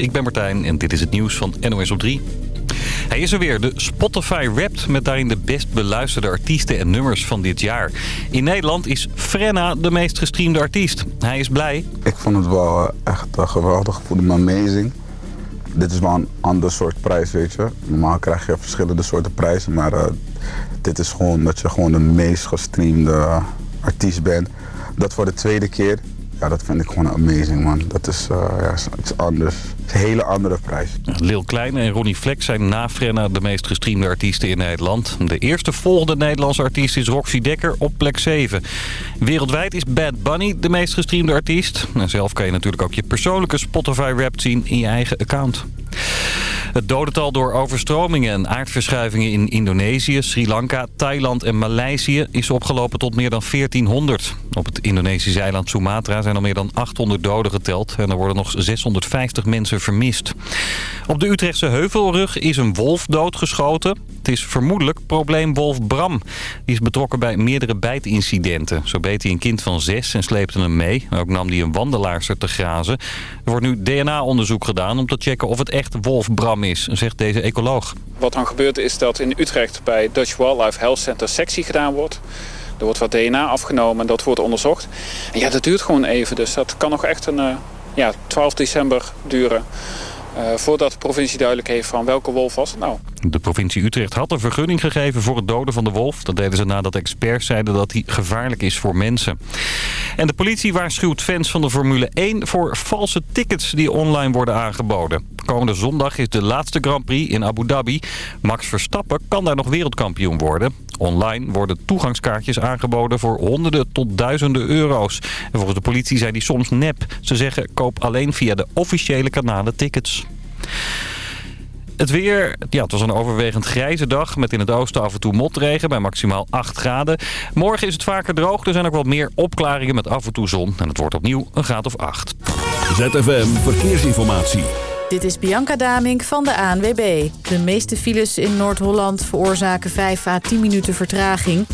ik ben Martijn en dit is het nieuws van NOS op 3. Hij is er weer, de Spotify Wrapped, met daarin de best beluisterde artiesten en nummers van dit jaar. In Nederland is Frenna de meest gestreamde artiest. Hij is blij. Ik vond het wel eh, echt uh, geweldig, ik voelde me amazing. Dit is wel een ander soort prijs, weet je. Normaal krijg je verschillende soorten prijzen, maar uh, dit is gewoon dat je gewoon de meest gestreamde artiest bent. Dat voor de tweede keer. Ja, dat vind ik gewoon amazing, man. Dat is uh, ja, iets anders. Is een hele andere prijs. Lil Klein en Ronnie Flex zijn na Frenna de meest gestreamde artiesten in Nederland. De eerste volgende Nederlandse artiest is Roxy Dekker op plek 7. Wereldwijd is Bad Bunny de meest gestreamde artiest. En zelf kan je natuurlijk ook je persoonlijke Spotify-rap zien in je eigen account. Het dodental door overstromingen en aardverschuivingen in Indonesië, Sri Lanka, Thailand en Maleisië is opgelopen tot meer dan 1400. Op het Indonesische eiland Sumatra zijn al meer dan 800 doden geteld en er worden nog 650 mensen vermist. Op de Utrechtse Heuvelrug is een wolf doodgeschoten. Het is vermoedelijk probleemwolf Bram. Die is betrokken bij meerdere bijtincidenten. Zo beet hij een kind van zes en sleepte hem mee. Ook nam hij een wandelaarster te grazen. Er wordt nu DNA-onderzoek gedaan om te checken of het echt wolf Bram is, zegt deze ecoloog. Wat dan gebeurt is dat in Utrecht bij Dutch Wildlife Health Center sectie gedaan wordt. Er wordt wat DNA afgenomen en dat wordt onderzocht. En ja, dat duurt gewoon even, dus dat kan nog echt een uh, ja, 12 december duren. Uh, voordat de provincie duidelijk heeft van welke wolf was het nou. De provincie Utrecht had een vergunning gegeven voor het doden van de wolf. Dat deden ze nadat experts zeiden dat hij gevaarlijk is voor mensen. En de politie waarschuwt fans van de Formule 1 voor valse tickets die online worden aangeboden. Komende zondag is de laatste Grand Prix in Abu Dhabi. Max Verstappen kan daar nog wereldkampioen worden. Online worden toegangskaartjes aangeboden voor honderden tot duizenden euro's. En volgens de politie zijn die soms nep. Ze zeggen koop alleen via de officiële kanalen tickets. Het weer, ja, het was een overwegend grijze dag met in het oosten af en toe motregen bij maximaal 8 graden. Morgen is het vaker droog, er zijn ook wat meer opklaringen met af en toe zon. En het wordt opnieuw een graad of 8. ZFM Verkeersinformatie. Dit is Bianca Damink van de ANWB. De meeste files in Noord-Holland veroorzaken 5 à 10 minuten vertraging.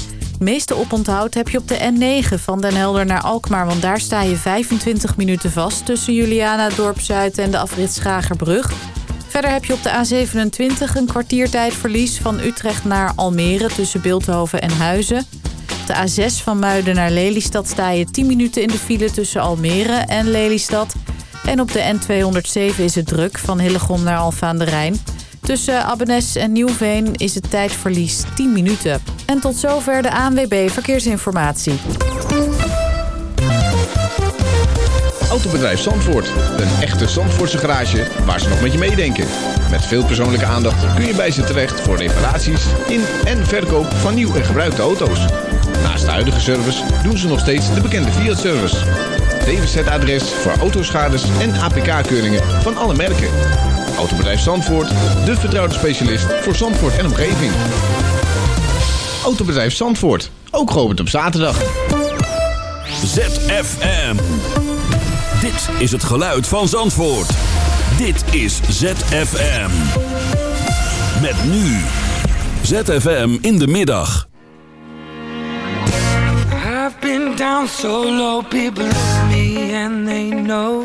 Meeste oponthoud heb je op de N9 van Den Helder naar Alkmaar... want daar sta je 25 minuten vast tussen Juliana, Dorp Zuid en de afrit Schagerbrug. Verder heb je op de A27 een kwartiertijdverlies van Utrecht naar Almere... tussen Beeldhoven en Huizen. Op de A6 van Muiden naar Lelystad sta je 10 minuten in de file tussen Almere en Lelystad... En op de N207 is het druk van Hillegom naar Alfa aan de Rijn. Tussen Abbenes en Nieuwveen is het tijdverlies 10 minuten. En tot zover de ANWB Verkeersinformatie. Autobedrijf Zandvoort. Een echte Zandvoortse garage waar ze nog met je meedenken. Met veel persoonlijke aandacht kun je bij ze terecht voor reparaties in en verkoop van nieuw en gebruikte auto's. Naast de huidige service doen ze nog steeds de bekende Fiat-service. DWZ-adres voor autoschades en APK-keuringen van alle merken. Autobedrijf Zandvoort, de vertrouwde specialist voor Zandvoort en omgeving. Autobedrijf Zandvoort, ook geopend op zaterdag. ZFM. Dit is het geluid van Zandvoort. Dit is ZFM. Met nu. ZFM in de middag. I've been down so low, people me and they know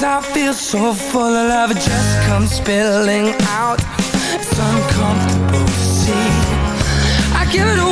Sometimes I feel so full of love It just comes spilling out. It's uncomfortable to see. I give it away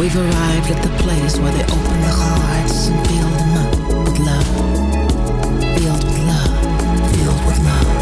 We've arrived at the place where they open the hearts and fill them up with love. Filled with love. Filled with love.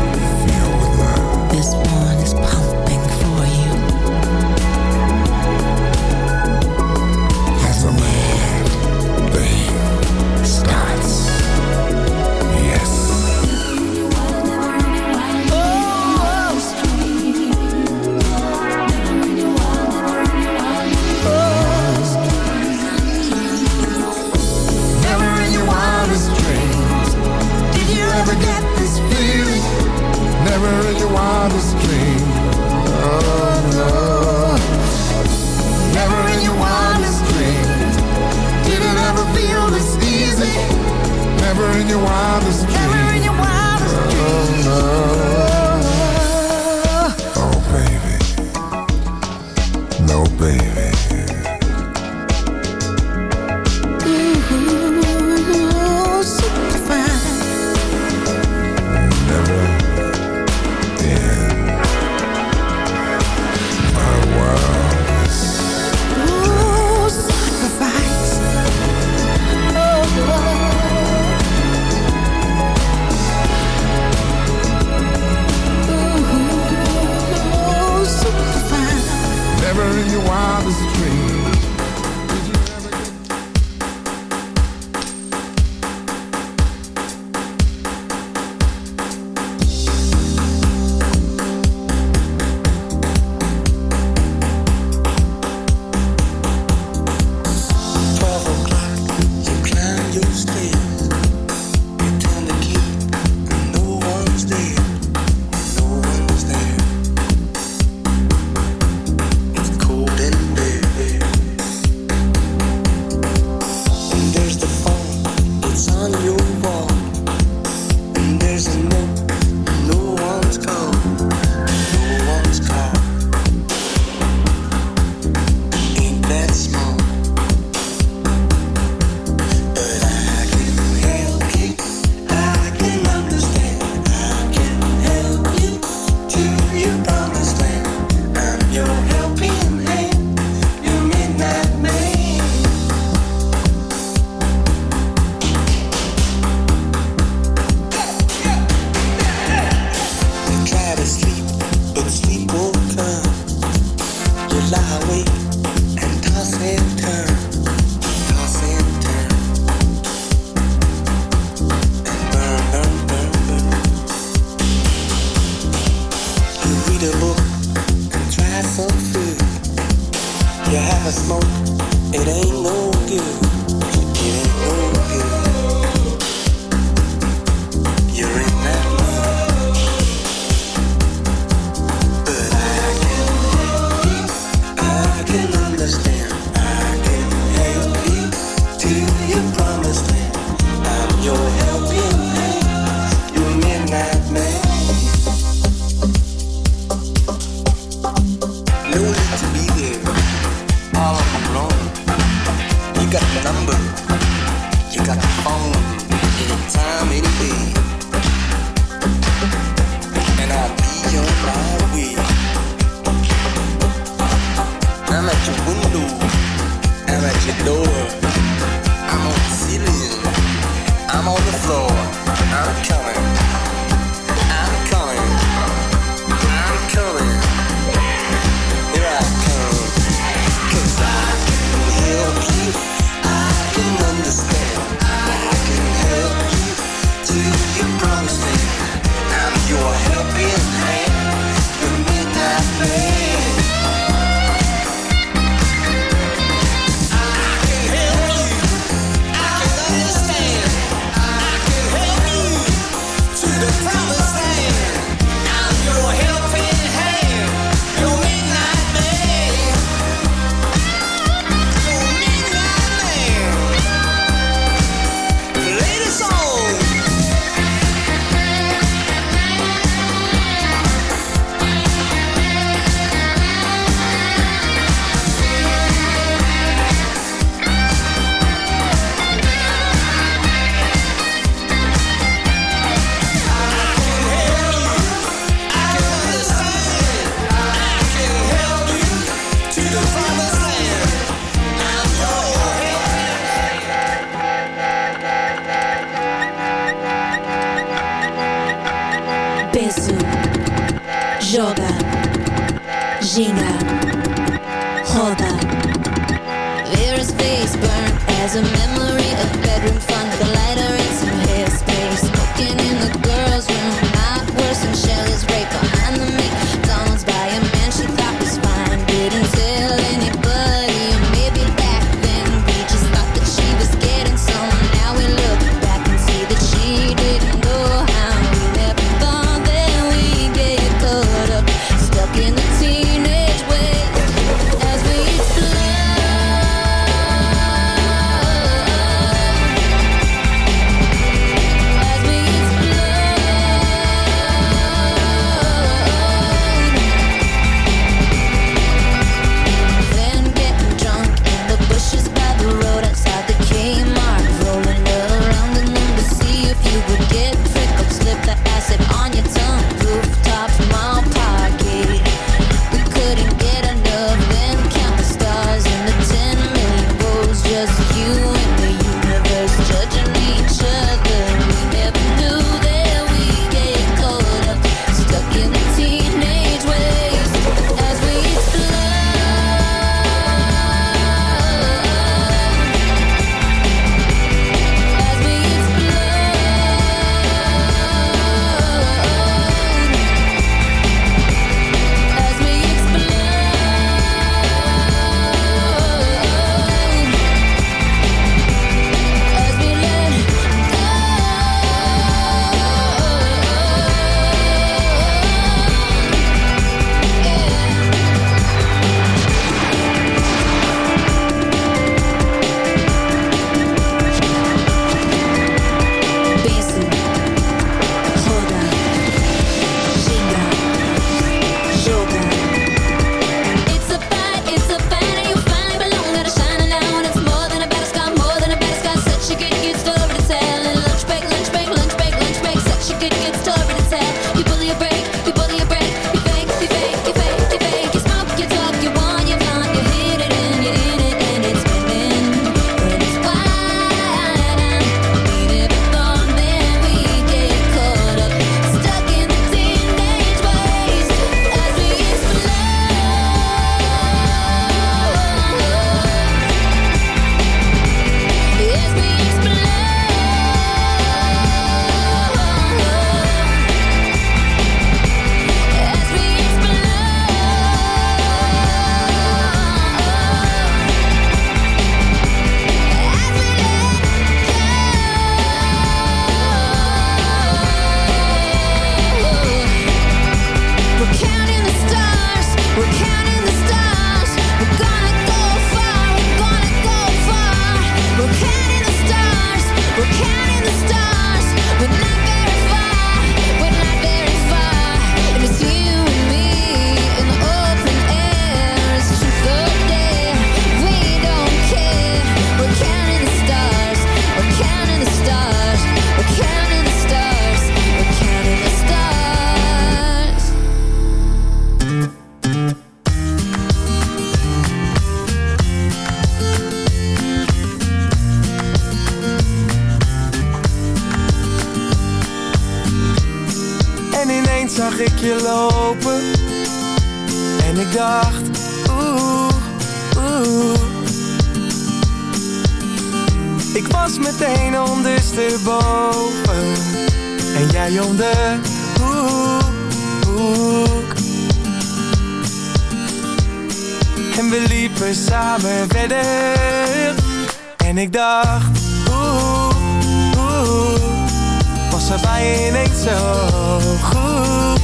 Zo goed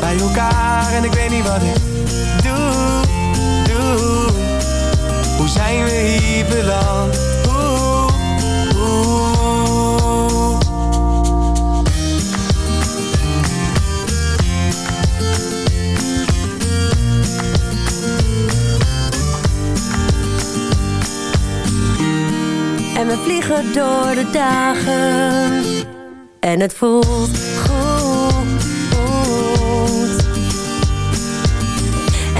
Bij elkaar en ik weet niet wat ik doe, doe Hoe zijn we hier beland? En we vliegen door de dagen. En het voelt goed.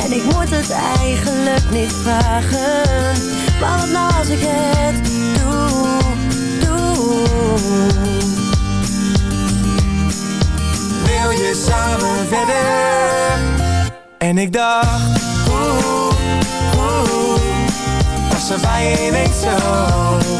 En ik moet het eigenlijk niet vragen. Maar wat nou als ik het doe, doe. Wil je samen verder? En ik dacht, oeh, oeh Was er bij ineens zo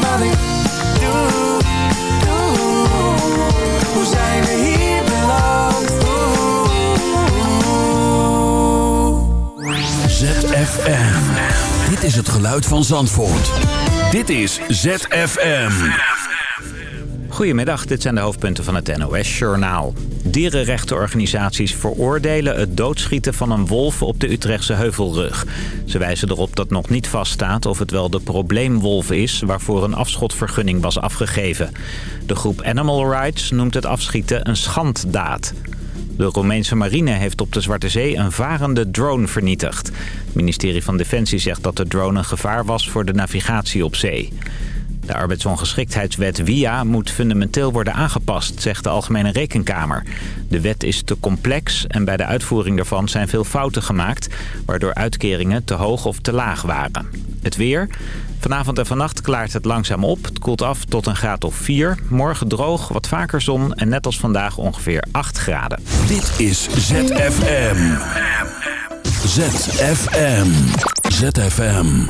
Dit is het geluid van Zandvoort. Dit is ZFM. Goedemiddag, dit zijn de hoofdpunten van het NOS-journaal. Dierenrechtenorganisaties veroordelen het doodschieten van een wolf op de Utrechtse Heuvelrug. Ze wijzen erop dat nog niet vaststaat of het wel de probleemwolf is... waarvoor een afschotvergunning was afgegeven. De groep Animal Rights noemt het afschieten een schanddaad. De Roemeense marine heeft op de Zwarte Zee een varende drone vernietigd. Het ministerie van Defensie zegt dat de drone een gevaar was voor de navigatie op zee. De arbeidsongeschiktheidswet WIA moet fundamenteel worden aangepast, zegt de Algemene Rekenkamer. De wet is te complex en bij de uitvoering daarvan zijn veel fouten gemaakt... waardoor uitkeringen te hoog of te laag waren. Het weer. Vanavond en vannacht klaart het langzaam op. Het koelt af tot een graad of 4. Morgen droog, wat vaker zon en net als vandaag ongeveer 8 graden. Dit is ZFM. ZFM. ZFM.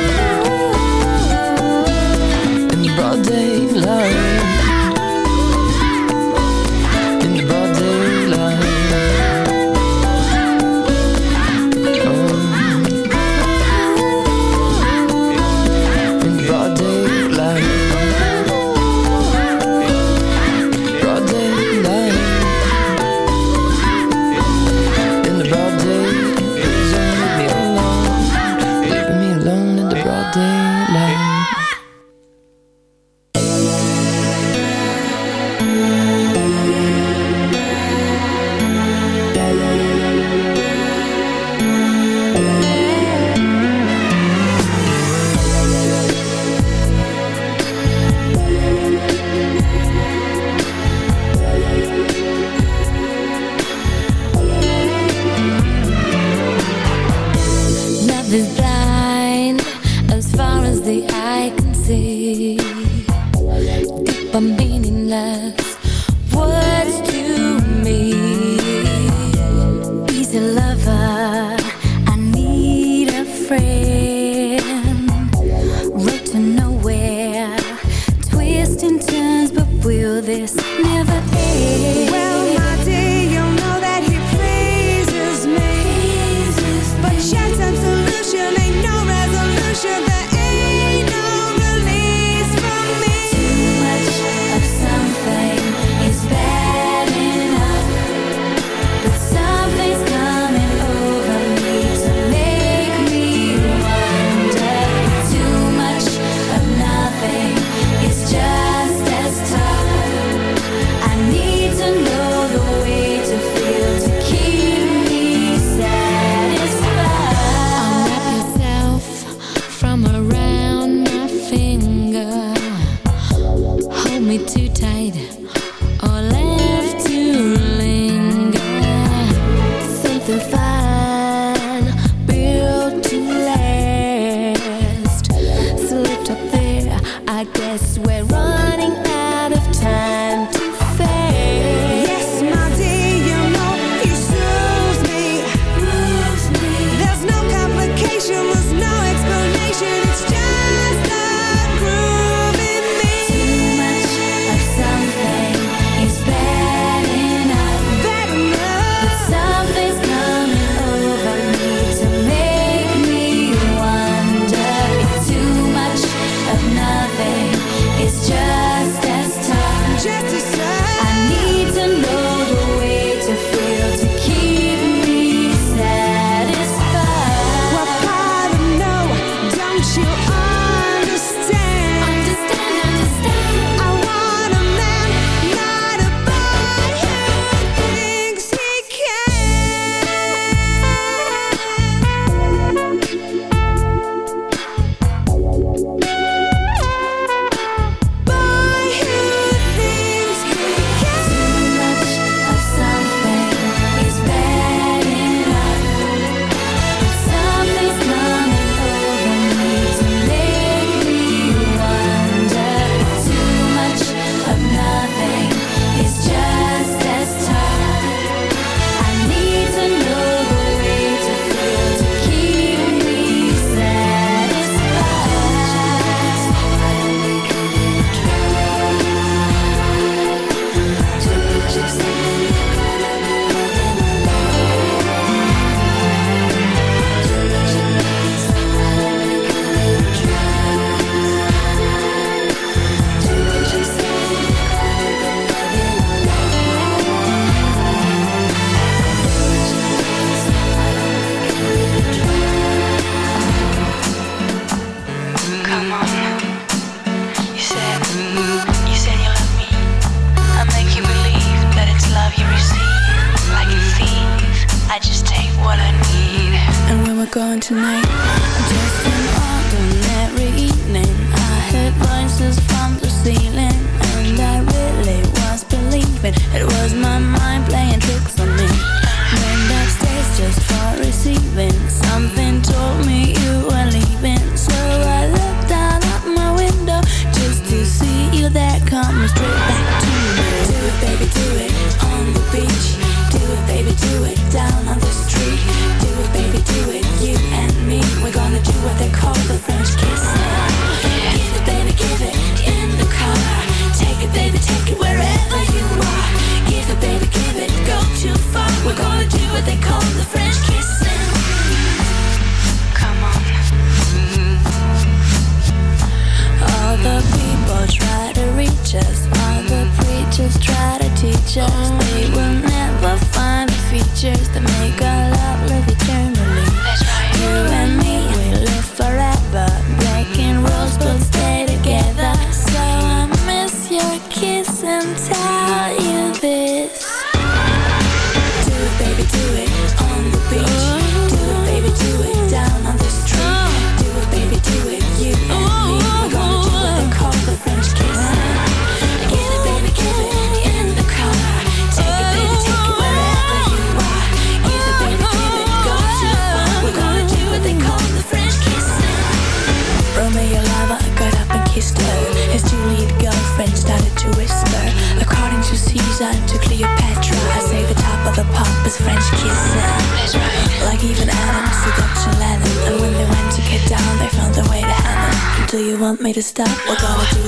Stop? We're gonna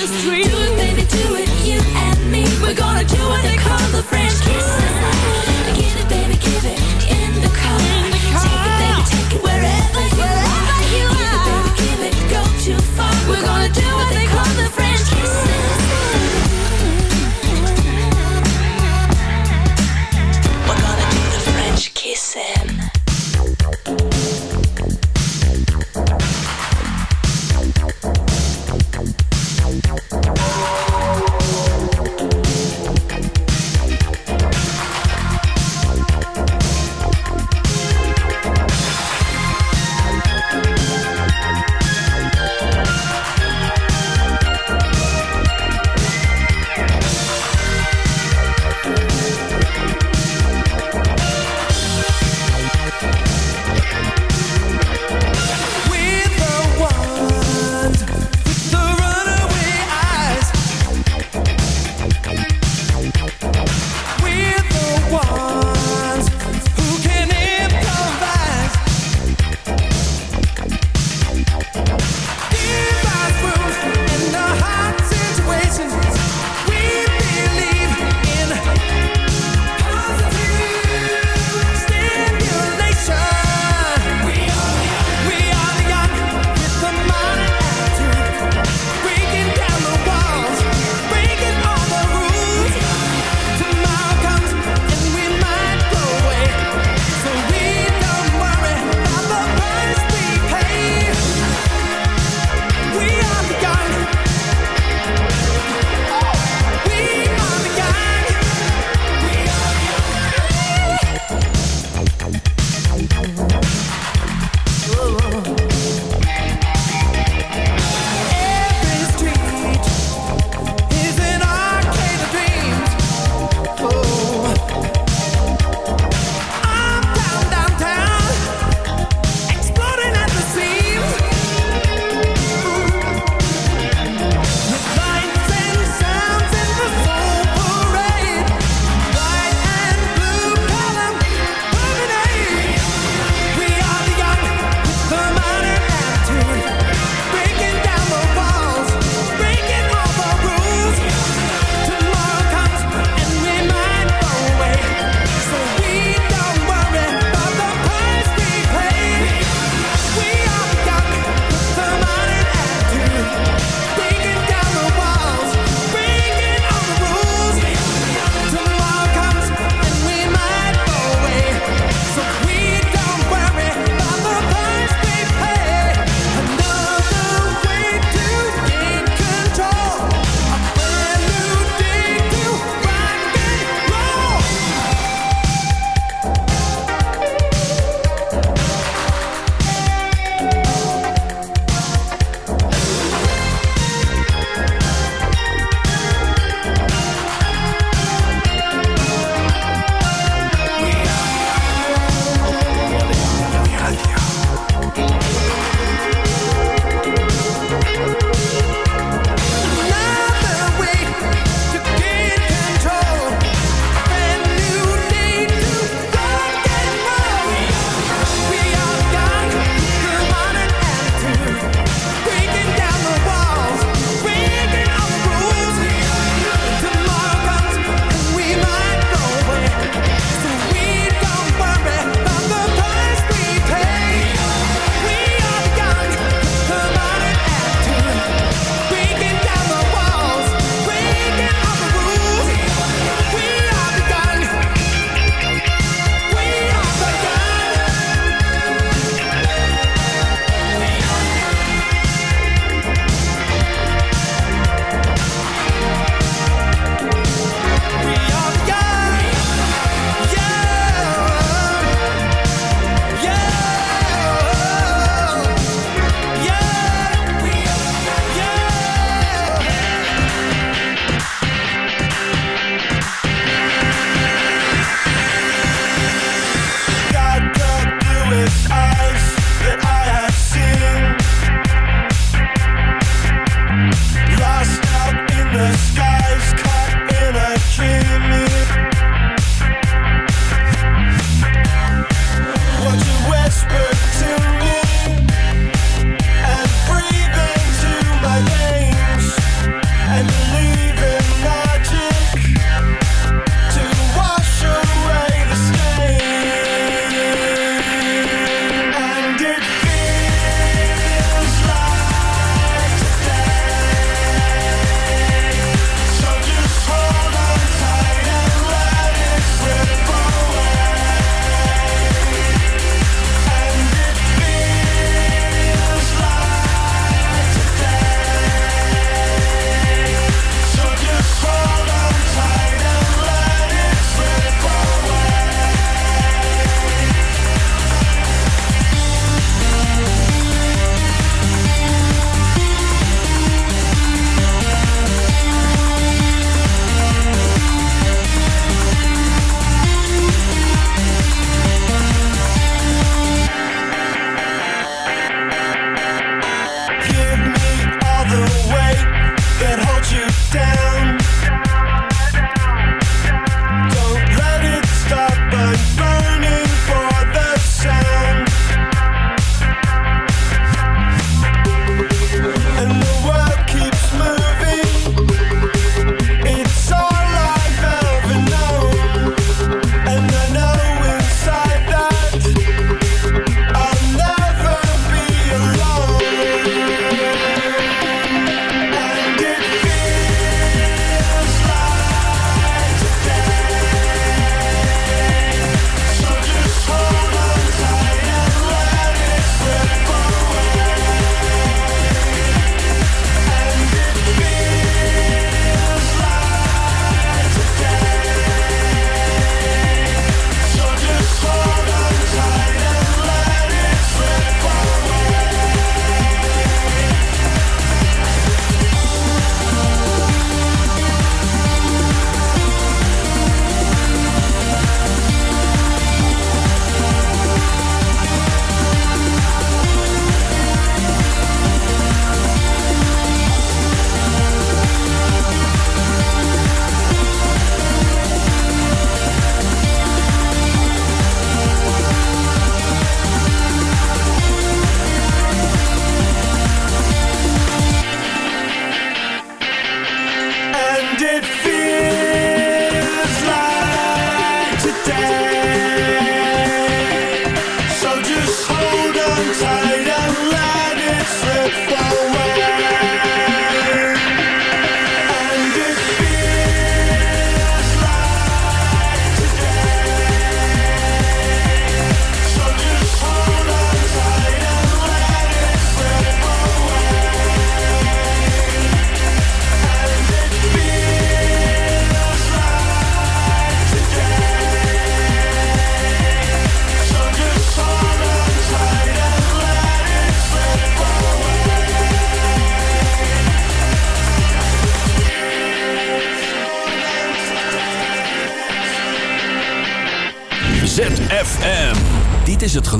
the street.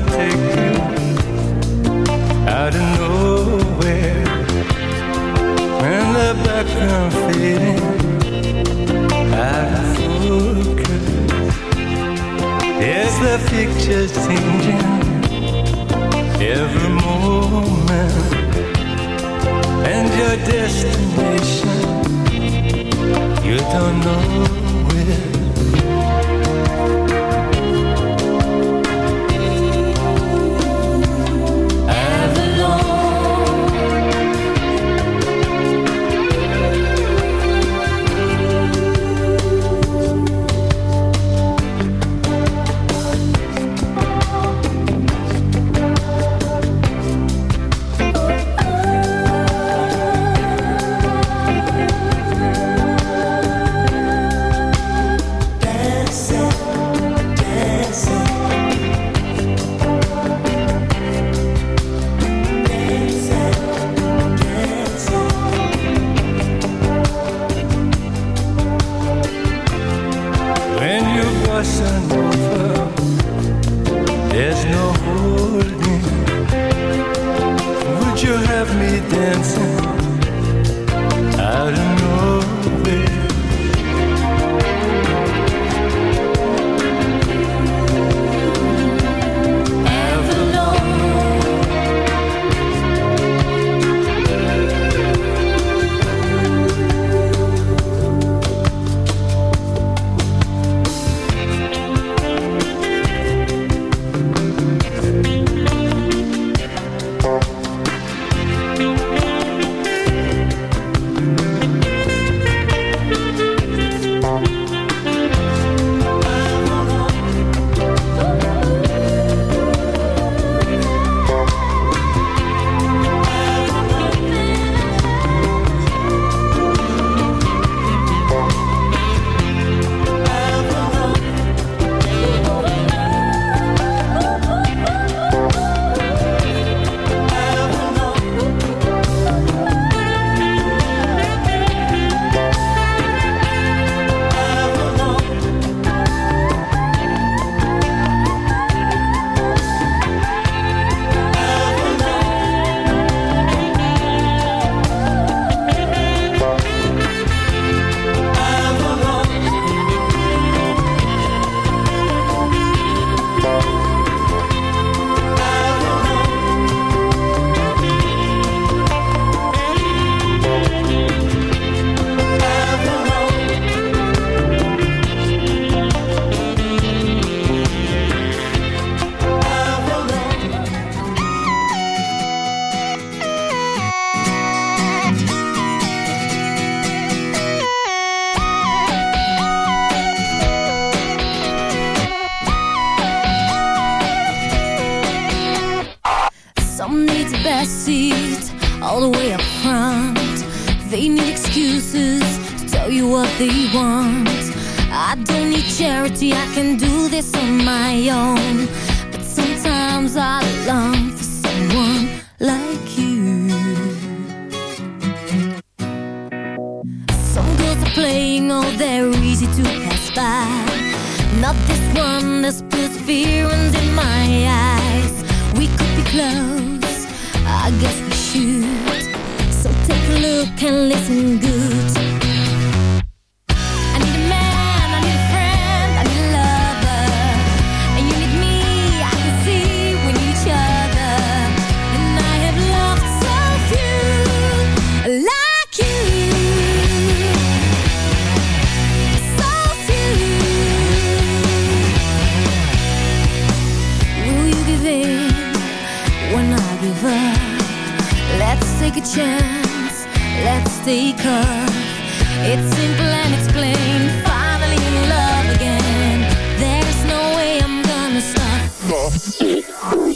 Take easy to pass by. Not this one, this perseverance in my eyes. We could be close, I guess we should. So take a look and listen good. chance, let's take off It's simple and it's plain, finally in love again. There's no way I'm gonna stop.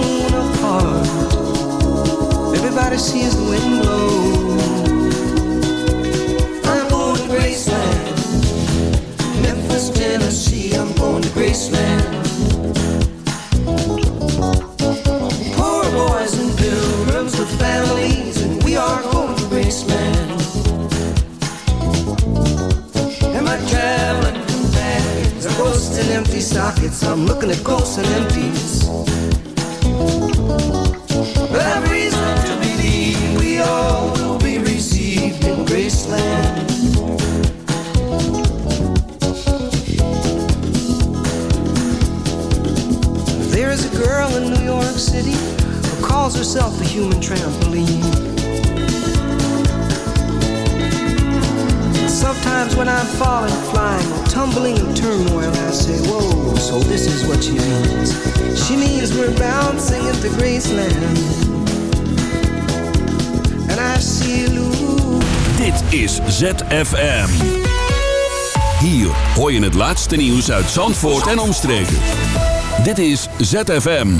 apart. Everybody sees the wind blow. I'm going to Graceland, Memphis, Tennessee. I'm going to Graceland. Poor boys and pilgrims with families, and we are going to Graceland. And my traveling companions are ghosts and empty sockets. I'm looking at ghosts and empties. Herself the human trampoline. Sometimes when I'm falling, flying, or tumbling in turmoil, I say, Whoa, so this is what she means. She means we're bouncing into Graceland. And I see Lou. Dit is ZFM. Hier hoor je het laatste nieuws uit Zandvoort en omstreken. Dit is ZFM.